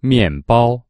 面包。